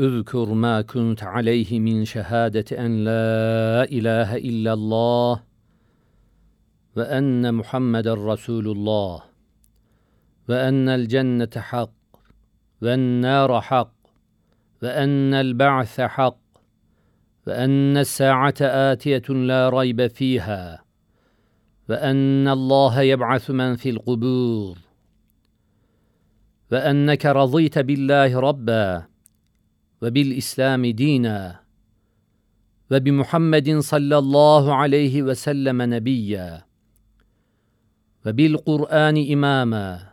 اذكر ما كنت عليه من شهادة أن لا إله إلا الله وأن محمد رسول الله وأن الجنة حق والنار حق وأن البعث حق وأن الساعة آتية لا ريب فيها وأن الله يبعث من في القبور وأنك رضيت بالله ربًا وبالإسلام دينا وبمحمد صلى الله عليه وسلم نبيا وبالقرآن إماما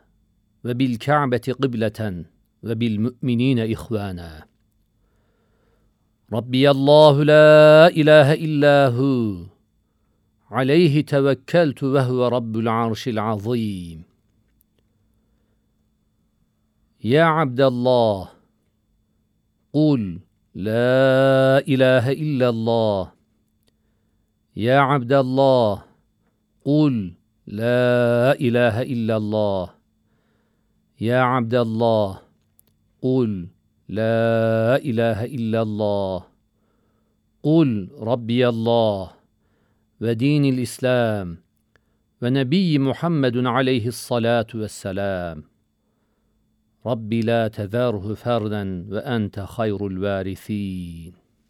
وبالكعبة قبلة وبالمؤمنين إخوانا. ربي الله لا إله إلا هو عليه توكلت وهو رب العرش العظيم. يا عبد الله قل لا إله إلا الله. يا عبد الله قل لا إله إلا الله. يا عبد الله قل لا إله إلا الله. قل ربي الله ودين الإسلام ونبي محمد عليه الصلاة والسلام. رب لا تذره فردا وأنت خير الوارثين.